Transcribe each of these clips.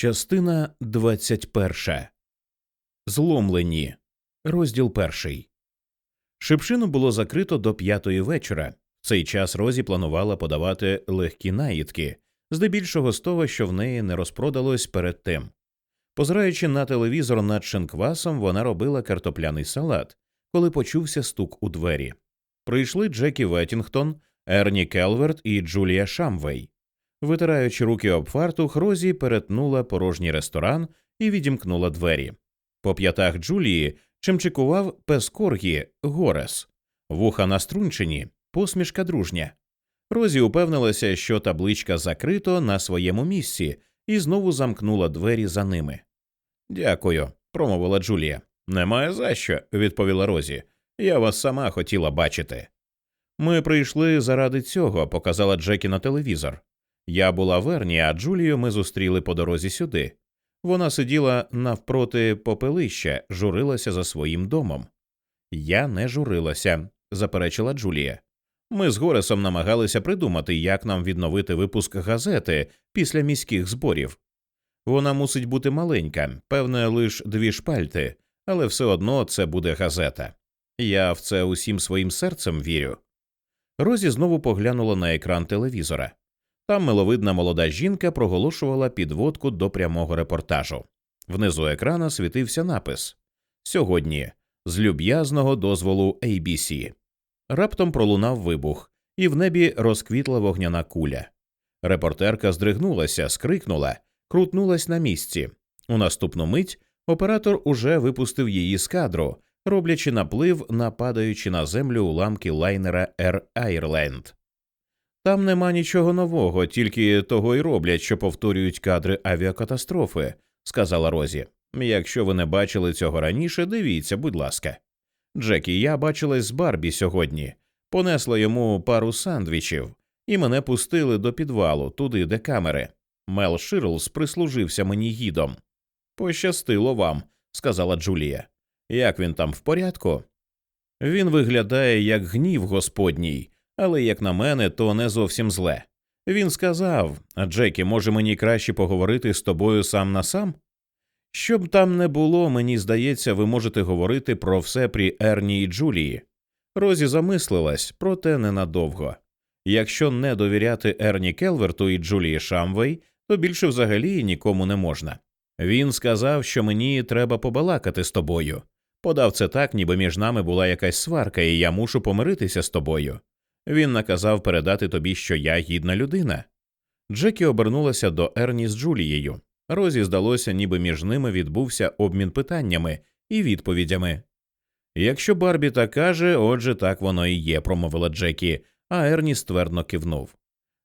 Частина 21. Зломлені. Розділ перший. Шипшину було закрито до п'ятої вечора. В цей час Розі планувала подавати легкі наїдки, здебільшого з того, що в неї не розпродалось перед тим. Позираючи на телевізор над шинквасом, вона робила картопляний салат, коли почувся стук у двері. Прийшли Джекі Веттінгтон, Ерні Келверт і Джулія Шамвей. Витираючи руки об фартух, Розі перетнула порожній ресторан і відімкнула двері. По п'ятах Джулії чимчикував пес Коргі Горес, вуха наструнчені, посмішка дружня. Розі упевнилася, що табличка закрито на своєму місці, і знову замкнула двері за ними. Дякую, промовила Джулія. Немає за що, відповіла Розі. Я вас сама хотіла бачити. Ми прийшли заради цього, показала Джекі на телевізор. Я була в Ерні, а Джулію ми зустріли по дорозі сюди. Вона сиділа навпроти попелища, журилася за своїм домом. Я не журилася, заперечила Джулія. Ми з Горесом намагалися придумати, як нам відновити випуск газети після міських зборів. Вона мусить бути маленька, певне, лише дві шпальти, але все одно це буде газета. Я в це усім своїм серцем вірю. Розі знову поглянула на екран телевізора. Там миловидна молода жінка проголошувала підводку до прямого репортажу. Внизу екрана світився напис Сьогодні з люб'язного дозволу ABC. Раптом пролунав вибух, і в небі розквітла вогняна куля. Репортерка здригнулася, скрикнула, крутнулась на місці. У наступну мить оператор уже випустив її з кадру, роблячи наплив, нападаючи на землю уламки лайнера Air Ireland. Там нема нічого нового, тільки того й роблять, що повторюють кадри авіакатастрофи, сказала Розі. Якщо ви не бачили цього раніше, дивіться, будь ласка. Джекі, я бачилась з Барбі сьогодні, понесла йому пару сандвічів, і мене пустили до підвалу, туди, де камери. Мел Ширлс прислужився мені гідом. Пощастило вам, сказала Джулія. Як він там в порядку? Він виглядає як гнів господній, але, як на мене, то не зовсім зле. Він сказав Джекі, може мені краще поговорити з тобою сам на сам? Щоб там не було, мені здається, ви можете говорити про все при Ерні і Джулії. Розі замислилась, проте ненадовго. Якщо не довіряти Ерні Келверту і Джулії Шамвей, то більше взагалі нікому не можна. Він сказав, що мені треба побалакати з тобою. Подав це так, ніби між нами була якась сварка, і я мушу помиритися з тобою. Він наказав передати тобі, що я гідна людина. Джекі обернулася до Ерні з Джулією. Розі здалося, ніби між ними відбувся обмін питаннями і відповідями. Якщо Барбі так каже, отже, так воно і є, промовила Джекі, а Ерні ствердно кивнув.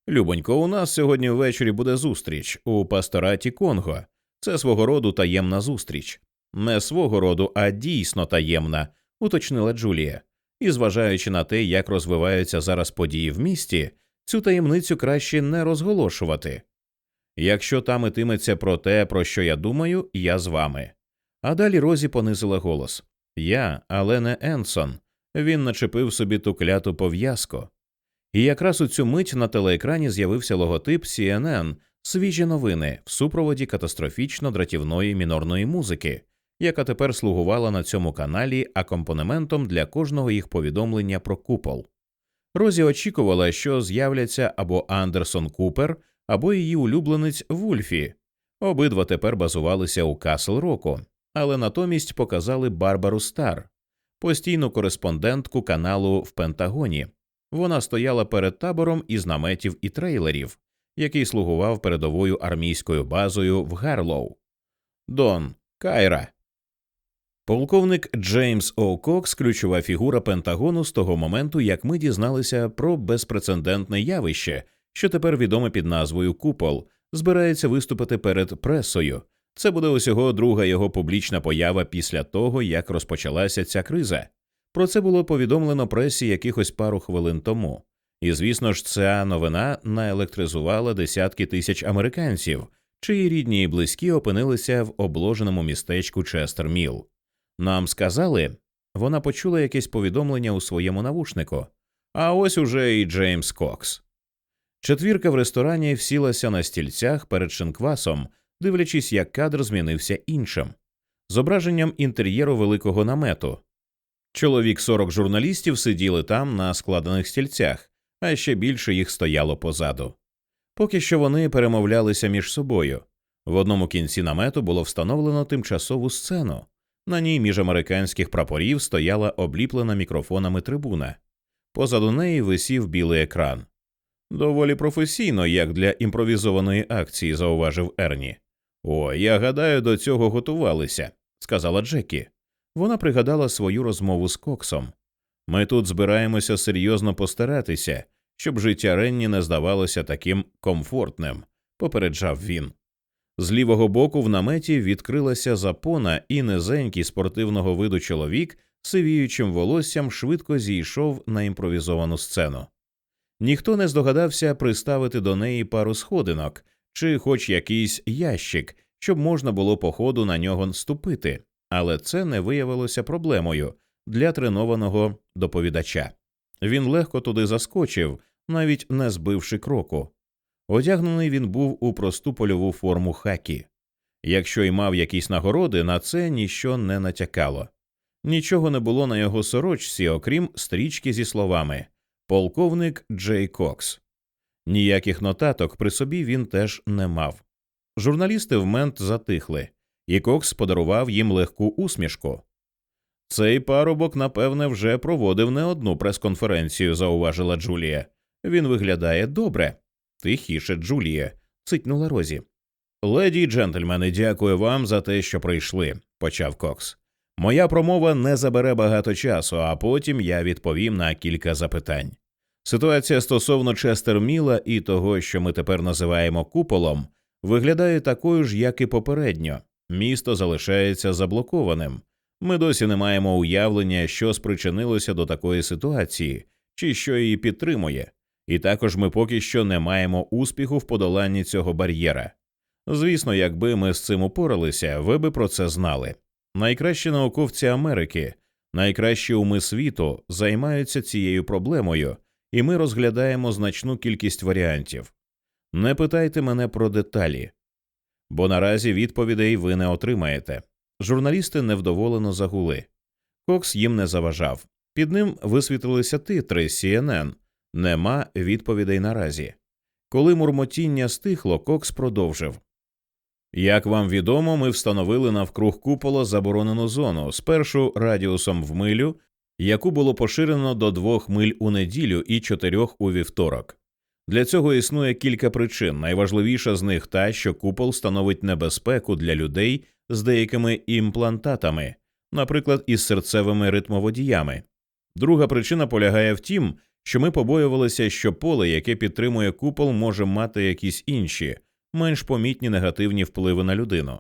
Любонько, у нас сьогодні ввечері буде зустріч у пастораті Конго. Це свого роду таємна зустріч. Не свого роду, а дійсно таємна, уточнила Джулія. І, зважаючи на те, як розвиваються зараз події в місті, цю таємницю краще не розголошувати. Якщо там ітиметься про те, про що я думаю, я з вами. А далі Розі понизила голос Я, але не Енсон. Він начепив собі ту кляту пов'язку. І якраз у цю мить на телеекрані з'явився логотип CNN свіжі новини в супроводі катастрофічно дратівної мінорної музики, яка тепер слугувала на цьому каналі акомпанементом для кожного їх повідомлення про купол. Розі очікувала, що з'являться або Андерсон Купер, або її улюбленець Вульфі. Обидва тепер базувалися у Касл Року, але натомість показали Барбару Стар, постійну кореспондентку каналу в Пентагоні. Вона стояла перед табором із наметів і трейлерів, який слугував передовою армійською базою в Гарлоу. Дон Кайра. Полковник Джеймс О. Кокс ключова фігура Пентагону з того моменту, як ми дізналися про безпрецедентне явище, що тепер відоме під назвою Купол, збирається виступити перед пресою. Це буде усього друга його публічна поява після того, як розпочалася ця криза. Про це було повідомлено пресі якихось пару хвилин тому. І, звісно ж, ця новина наелектризувала десятки тисяч американців, чиї рідні і близькі опинилися в обложеному містечку Честер Міл. Нам сказали, вона почула якесь повідомлення у своєму навушнику, а ось уже і Джеймс Кокс. Четвірка в ресторані всілася на стільцях перед шинквасом, дивлячись, як кадр змінився іншим, зображенням інтер'єру великого намету. Чоловік 40 журналістів сиділи там на складених стільцях, а ще більше їх стояло позаду. Поки що вони перемовлялися між собою. В одному кінці намету було встановлено тимчасову сцену. На ній між американських прапорів стояла обліплена мікрофонами трибуна. Позаду неї висів білий екран. Доволі професійно, як для імпровізованої акції, зауважив Ерні. О, я гадаю, до цього готувалися, сказала Джекі. Вона пригадала свою розмову з Коксом. Ми тут збираємося серйозно постаратися, щоб життя Ренні не здавалося таким комфортним, попереджав він. З лівого боку в наметі відкрилася запона, і низенький спортивного виду чоловік сивіючим волоссям швидко зійшов на імпровізовану сцену. Ніхто не здогадався приставити до неї пару сходинок чи хоч якийсь ящик, щоб можна було по ходу на нього ступити, але це не виявилося проблемою для тренованого доповідача. Він легко туди заскочив, навіть не збивши кроку. Одягнений він був у просту польову форму хакі. Якщо й мав якісь нагороди, на це ніщо не натякало. Нічого не було на його сорочці, окрім стрічки зі словами полковник Джей Кокс. Ніяких нотаток при собі він теж не мав. Журналісти в мент затихли, і Кокс подарував їм легку усмішку. Цей парубок, напевне, вже проводив не одну прес-конференцію, зауважила Джулія. Він виглядає добре. Тихіше, Джулія, цитнула Розі. Леді й джентльмени, дякую вам за те, що прийшли, почав Кокс. Моя промова не забере багато часу, а потім я відповім на кілька запитань. Ситуація стосовно Честерміла і того, що ми тепер називаємо куполом, виглядає такою ж, як і попередньо. Місто залишається заблокованим. Ми досі не маємо уявлення, що спричинилося до такої ситуації, чи що її підтримує, і також ми поки що не маємо успіху в подоланні цього бар'єра. Звісно, якби ми з цим упоралися, ви би про це знали. Найкращі науковці Америки, найкращі уми світу займаються цією проблемою, і ми розглядаємо значну кількість варіантів. Не питайте мене про деталі, бо наразі відповідей ви не отримаєте. Журналісти невдоволено загули. Кокс їм не заважав. Під ним висвітлилися титри CNN. Нема відповідей наразі. Коли мурмотіння стихло, Кокс продовжив як вам відомо, ми встановили навкруг купола заборонену зону спершу радіусом в милю, яку було поширено до двох миль у неділю і чотирьох у вівторок. Для цього існує кілька причин. Найважливіша з них та, що купол становить небезпеку для людей з деякими імплантатами, наприклад, із серцевими ритмоводіями. Друга причина полягає в тім, що ми побоювалися, що поле, яке підтримує купол, може мати якісь інші менш помітні негативні впливи на людину.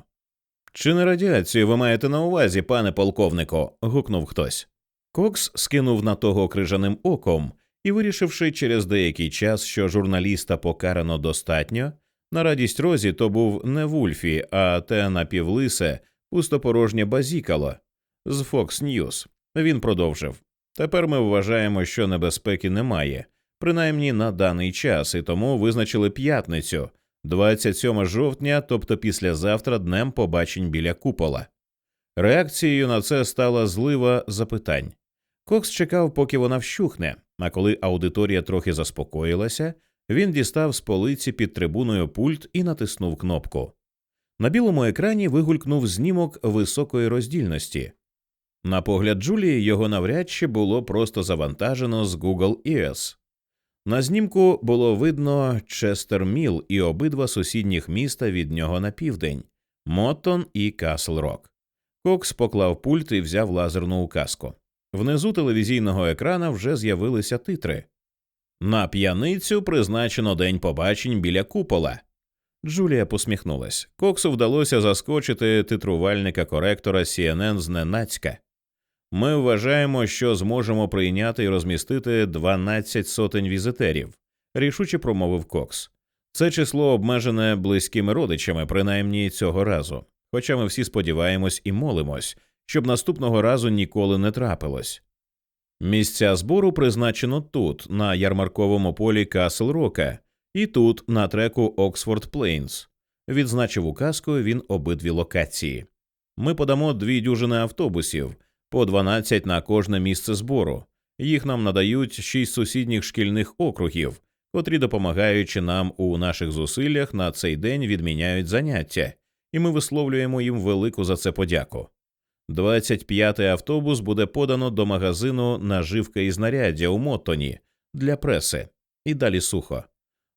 Чи не радіацію ви маєте на увазі, пане полковнику? гукнув хтось. Кокс скинув на того крижаним оком і, вирішивши через деякий час, що журналіста покарано достатньо, на радість розі то був не Вульфі, а те напівлисе, пустопорожнє базікало з Fox News. Він продовжив Тепер ми вважаємо, що небезпеки немає, принаймні на даний час, і тому визначили п'ятницю, 27 жовтня, тобто післязавтра, днем побачень біля купола. Реакцією на це стала злива запитань. Кокс чекав, поки вона вщухне, а коли аудиторія трохи заспокоїлася, він дістав з полиці під трибуною пульт і натиснув кнопку. На білому екрані вигулькнув знімок високої роздільності. На погляд Джулії його навряд чи було просто завантажено з Google Earth. На знімку було видно Честер Міл і обидва сусідніх міста від нього на південь Моттон і Касл Рок. Кокс поклав пульт і взяв лазерну указку. Внизу телевізійного екрана вже з'явилися титри. На п'яницю призначено день побачень біля купола. Джулія посміхнулась. Коксу вдалося заскочити титрувальника коректора CNN зненацька. Ми вважаємо, що зможемо прийняти і розмістити 12 сотень візитерів, рішуче промовив Кокс. Це число обмежене близькими родичами, принаймні цього разу. Хоча ми всі сподіваємось і молимось, щоб наступного разу ніколи не трапилось. Місця збору призначено тут, на ярмарковому полі Касл Рока, і тут, на треку Оксфорд Плейнс. Відзначив указкою він обидві локації. Ми подамо дві дюжини автобусів по 12 на кожне місце збору. Їх нам надають шість сусідніх шкільних округів, котрі, допомагаючи нам у наших зусиллях, на цей день відміняють заняття, і ми висловлюємо їм велику за це подяку. 25-й автобус буде подано до магазину наживка і знаряддя у Моттоні для преси, і далі сухо.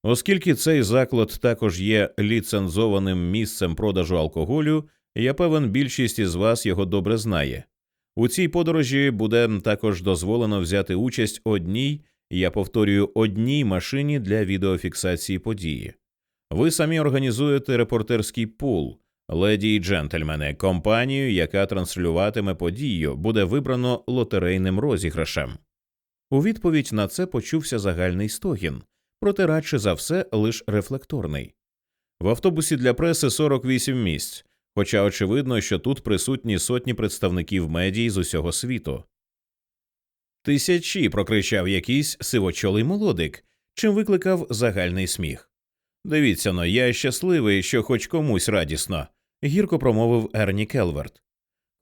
Оскільки цей заклад також є ліцензованим місцем продажу алкоголю, я певен, більшість із вас його добре знає. У цій подорожі буде також дозволено взяти участь одній, я повторюю, одній машині для відеофіксації події. Ви самі організуєте репортерський пул, леді і джентльмени, компанію, яка транслюватиме подію, буде вибрано лотерейним розіграшем. У відповідь на це почувся загальний стогін, проте радше за все лише рефлекторний. В автобусі для преси 48 місць, хоча очевидно, що тут присутні сотні представників медій з усього світу. Тисячі прокричав якийсь сивочолий молодик, чим викликав загальний сміх. Дивіться но, я щасливий, що хоч комусь радісно, гірко промовив Ерні Келверт.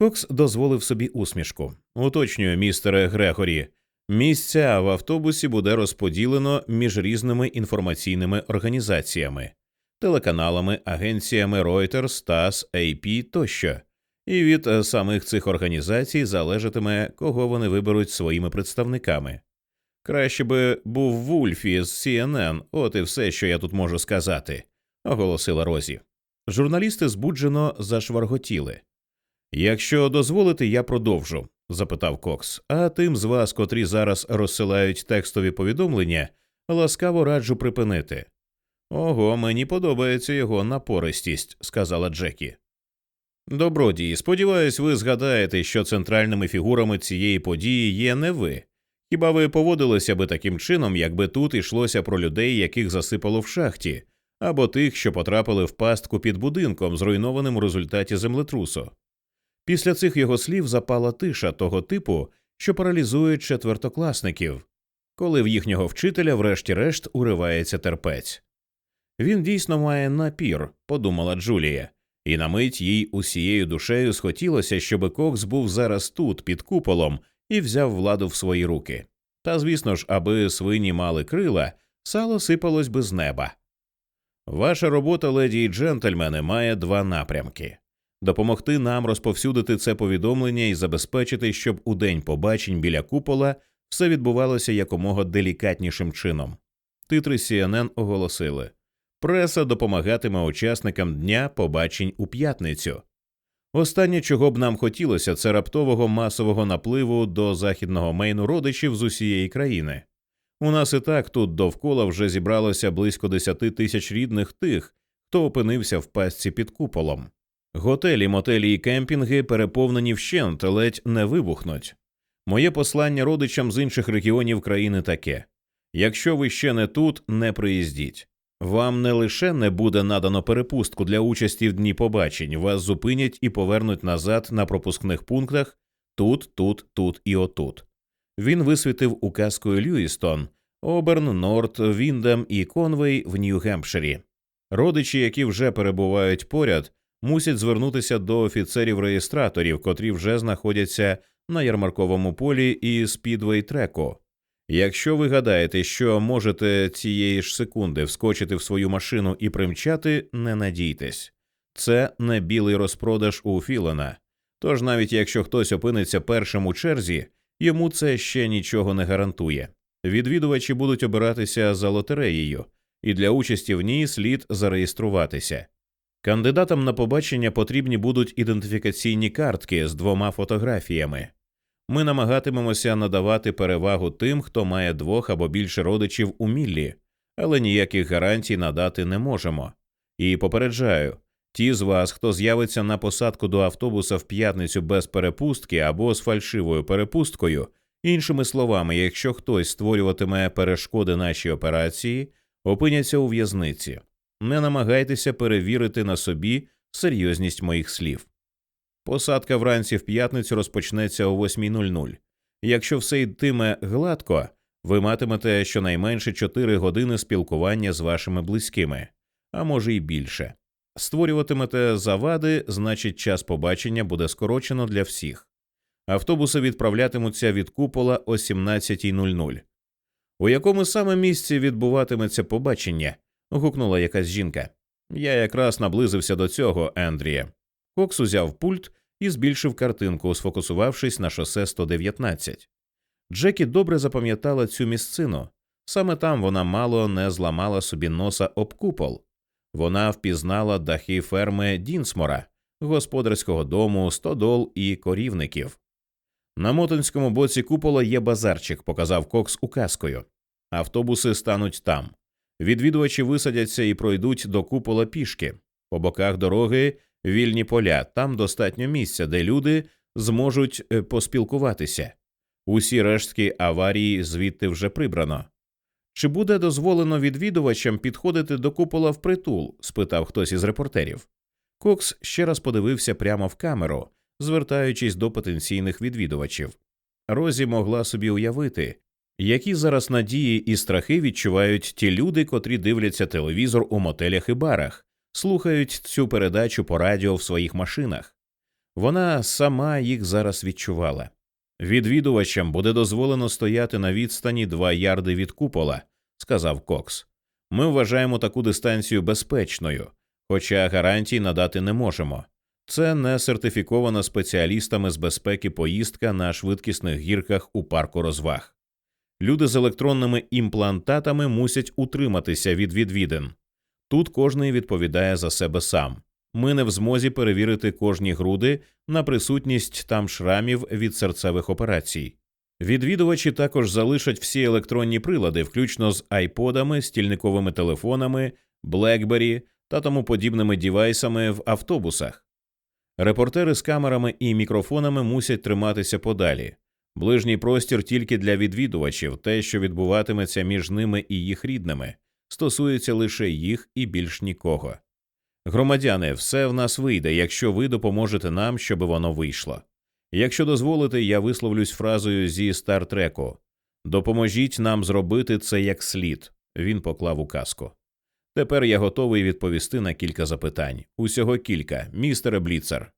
Кокс дозволив собі усмішку. Уточнюю, містере Грегорі, місця в автобусі буде розподілено між різними інформаційними організаціями, телеканалами, агенціями Reuters, TASS, AP тощо. І від е, самих цих організацій залежатиме, кого вони виберуть своїми представниками. Краще би був Вульфі з CNN, от і все, що я тут можу сказати, оголосила Розі. Журналісти збуджено зашварготіли. Якщо дозволите, я продовжу, запитав Кокс. А тим з вас, котрі зараз розсилають текстові повідомлення, ласкаво раджу припинити. Ого, мені подобається його напористість, сказала Джекі. Добродії, сподіваюсь, ви згадаєте, що центральними фігурами цієї події є не ви. Хіба ви поводилися би таким чином, якби тут йшлося про людей, яких засипало в шахті, або тих, що потрапили в пастку під будинком, зруйнованим у результаті землетрусу? Після цих його слів запала тиша того типу, що паралізує четвертокласників, коли в їхнього вчителя, врешті-решт, уривається терпець. Він дійсно має напір, подумала Джулія, і на мить їй усією душею схотілося, щоб Кокс був зараз тут, під куполом, і взяв владу в свої руки. Та, звісно ж, аби свині мали крила, сало сипалось би з неба. Ваша робота, леді і джентльмени, має два напрямки допомогти нам розповсюдити це повідомлення і забезпечити, щоб у день побачень біля купола все відбувалося якомога делікатнішим чином. Титри CNN оголосили преса допомагатиме учасникам дня побачень у п'ятницю. Останнє, чого б нам хотілося, це раптового масового напливу до західного мейну родичів з усієї країни. У нас і так тут довкола вже зібралося близько десяти тисяч рідних тих, хто опинився в пастці під куполом. Готелі, мотелі і кемпінги переповнені вщент, ледь не вибухнуть. Моє послання родичам з інших регіонів країни таке якщо ви ще не тут, не приїздіть. Вам не лише не буде надано перепустку для участі в дні побачень, вас зупинять і повернуть назад на пропускних пунктах тут, тут, тут і отут. Він висвітив указкою Льюістон, Оберн, Норт, Віндем і Конвей в Нью-Гемпширі. Родичі, які вже перебувають поряд, мусять звернутися до офіцерів-реєстраторів, котрі вже знаходяться на ярмарковому полі і спідвей треку. Якщо ви гадаєте, що можете цієї ж секунди вскочити в свою машину і примчати, не надійтесь. Це не білий розпродаж у Філана. Тож навіть якщо хтось опиниться першим у черзі, йому це ще нічого не гарантує. Відвідувачі будуть обиратися за лотереєю, і для участі в ній слід зареєструватися. Кандидатам на побачення потрібні будуть ідентифікаційні картки з двома фотографіями. Ми намагатимемося надавати перевагу тим, хто має двох або більше родичів у Міллі, але ніяких гарантій надати не можемо. І попереджаю ті з вас, хто з'явиться на посадку до автобуса в п'ятницю без перепустки або з фальшивою перепусткою, іншими словами, якщо хтось створюватиме перешкоди нашій операції, опиняться у в'язниці. Не намагайтеся перевірити на собі серйозність моїх слів. Посадка вранці в п'ятницю розпочнеться о 8.00. Якщо все йтиме гладко, ви матимете щонайменше 4 години спілкування з вашими близькими, а може й більше. Створюватимете завади, значить, час побачення буде скорочено для всіх. Автобуси відправлятимуться від купола о 17.00. У якому саме місці відбуватиметься побачення? гукнула якась жінка. Я якраз наблизився до цього, Ендріє. Кокс узяв пульт і збільшив картинку, сфокусувавшись на шосе 119. Джекі добре запам'ятала цю місцину. Саме там вона мало не зламала собі носа об купол. Вона впізнала дахи ферми Дінсмора, господарського дому, стодол і корівників. На мотинському боці купола є базарчик, показав Кокс указкою. Автобуси стануть там. Відвідувачі висадяться і пройдуть до купола пішки. По боках дороги вільні поля, там достатньо місця, де люди зможуть е, поспілкуватися. Усі рештки аварії звідти вже прибрано. Чи буде дозволено відвідувачам підходити до купола впритул? спитав хтось із репортерів. Кокс ще раз подивився прямо в камеру, звертаючись до потенційних відвідувачів. Розі могла собі уявити, які зараз надії і страхи відчувають ті люди, котрі дивляться телевізор у мотелях і барах, слухають цю передачу по радіо в своїх машинах. Вона сама їх зараз відчувала. Відвідувачам буде дозволено стояти на відстані два ярди від купола, сказав Кокс. Ми вважаємо таку дистанцію безпечною, хоча гарантій надати не можемо. Це не сертифікована спеціалістами з безпеки поїздка на швидкісних гірках у парку розваг. Люди з електронними імплантатами мусять утриматися від відвідин. Тут кожний відповідає за себе сам. Ми не в змозі перевірити кожні груди на присутність там шрамів від серцевих операцій. Відвідувачі також залишать всі електронні прилади, включно з айподами, стільниковими телефонами, BlackBerry та тому подібними дівайсами в автобусах. Репортери з камерами і мікрофонами мусять триматися подалі. Ближній простір тільки для відвідувачів, те, що відбуватиметься між ними і їх рідними, стосується лише їх і більш нікого. Громадяни, все в нас вийде, якщо ви допоможете нам, щоб воно вийшло. Якщо дозволите, я висловлюсь фразою зі стартреку Допоможіть нам зробити це як слід. Він поклав у казку. Тепер я готовий відповісти на кілька запитань. Усього кілька, містере Бліцер.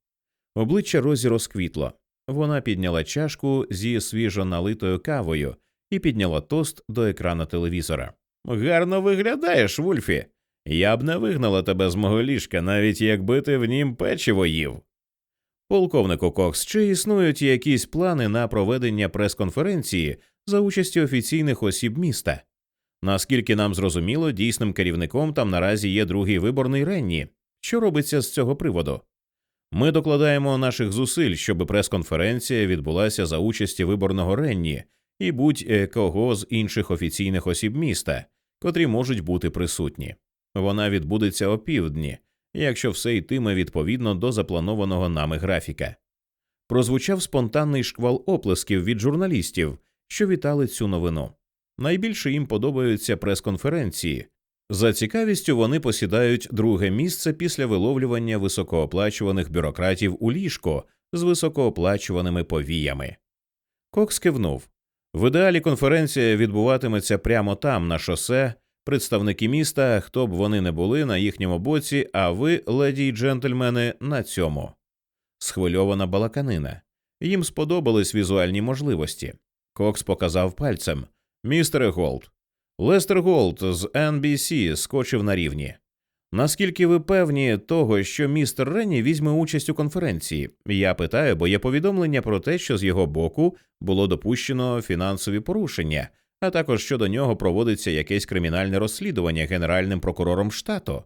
Обличчя Розі розквітло. Вона підняла чашку зі свіжо налитою кавою і підняла тост до екрана телевізора. Гарно виглядаєш, Вульфі. Я б не вигнала тебе з мого ліжка, навіть якби ти в нім печиво їв. Полковнику Кокс, чи існують якісь плани на проведення прес-конференції за участі офіційних осіб міста? Наскільки нам зрозуміло, дійсним керівником там наразі є другий виборний Ренні. Що робиться з цього приводу? Ми докладаємо наших зусиль, щоб прес-конференція відбулася за участі виборного Ренні і будь-кого з інших офіційних осіб міста, котрі можуть бути присутні. Вона відбудеться опівдні, якщо все йтиме відповідно до запланованого нами графіка. Прозвучав спонтанний шквал оплесків від журналістів, що вітали цю новину. Найбільше їм подобаються прес-конференції. За цікавістю вони посідають друге місце після виловлювання високооплачуваних бюрократів у ліжко з високооплачуваними повіями. Кокс кивнув. В ідеалі конференція відбуватиметься прямо там, на шосе, представники міста, хто б вони не були на їхньому боці, а ви, леді й джентльмени, на цьому. Схвильована балаканина. Їм сподобались візуальні можливості. Кокс показав пальцем Містере Голд. Лестер Голд з NBC скочив на рівні. Наскільки ви певні того, що містер Ренні візьме участь у конференції? Я питаю, бо є повідомлення про те, що з його боку було допущено фінансові порушення, а також що до нього проводиться якесь кримінальне розслідування генеральним прокурором штату.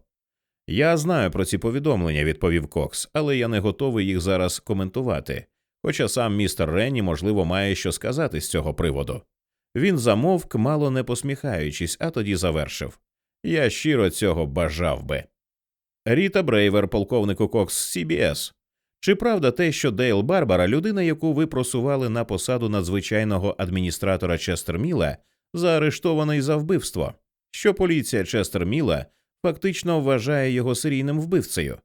Я знаю про ці повідомлення, відповів Кокс, але я не готовий їх зараз коментувати. Хоча сам містер Ренні, можливо, має що сказати з цього приводу. Він замовк, мало не посміхаючись, а тоді завершив. Я щиро цього бажав би. Ріта Брейвер, полковнику Кокс CBS. Чи правда те, що Дейл Барбара, людина, яку ви просували на посаду надзвичайного адміністратора Честерміла, заарештований за вбивство? Що поліція Честерміла фактично вважає його серійним вбивцею?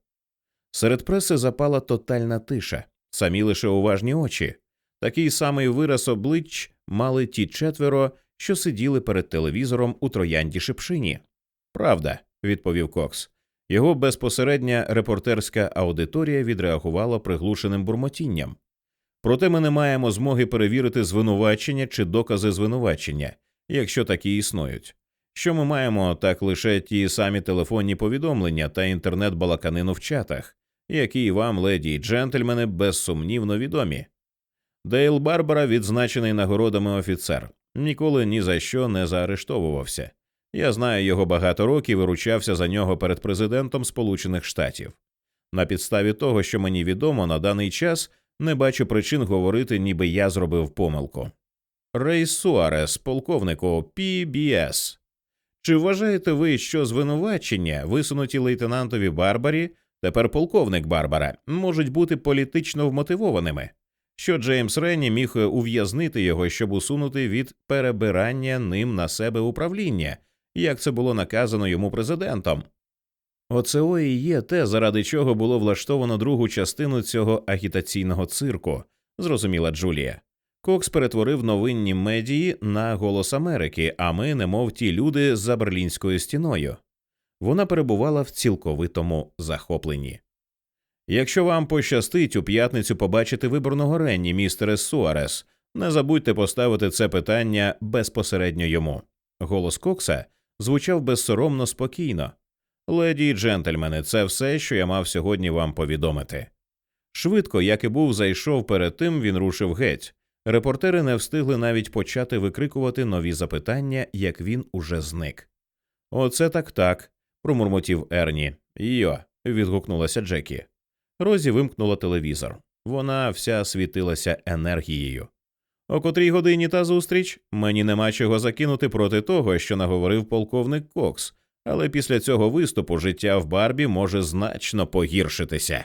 Серед преси запала тотальна тиша, самі лише уважні очі. Такий самий вираз облич мали ті четверо, що сиділи перед телевізором у троянді шипшині. Правда, відповів Кокс. Його безпосередня репортерська аудиторія відреагувала приглушеним бурмотінням. Проте ми не маємо змоги перевірити звинувачення чи докази звинувачення, якщо такі існують. Що ми маємо так лише ті самі телефонні повідомлення та інтернет-балаканину в чатах, які вам, леді й джентльмени, безсумнівно відомі. Дейл Барбара, відзначений нагородами офіцер, ніколи ні за що не заарештовувався. Я знаю його багато років і виручався за нього перед президентом Сполучених Штатів. На підставі того, що мені відомо на даний час, не бачу причин говорити, ніби я зробив помилку. Рейс Суарес, полковнику PBS. Чи вважаєте ви, що звинувачення, висунуті лейтенантові Барбарі, тепер полковник Барбара, можуть бути політично вмотивованими? Що Джеймс Ренні міг ув'язнити його, щоб усунути від перебирання ним на себе управління, як це було наказано йому президентом? Оце і є те, заради чого було влаштовано другу частину цього агітаційного цирку, зрозуміла Джулія. Кокс перетворив новинні медії на голос Америки, а ми, немов ті люди за берлінською стіною. Вона перебувала в цілковитому захопленні. Якщо вам пощастить у п'ятницю побачити виборного Ренні, містере Суарес, не забудьте поставити це питання безпосередньо йому. Голос Кокса звучав безсоромно спокійно. Леді й джентльмени, це все, що я мав сьогодні вам повідомити. Швидко, як і був, зайшов перед тим, він рушив геть. Репортери не встигли навіть почати викрикувати нові запитання, як він уже зник. Оце так так. промурмотів Ерні. Йо. відгукнулася Джекі. Розі вимкнула телевізор. Вона вся світилася енергією. О котрій годині та зустріч мені нема чого закинути проти того, що наговорив полковник Кокс, але після цього виступу життя в Барбі може значно погіршитися.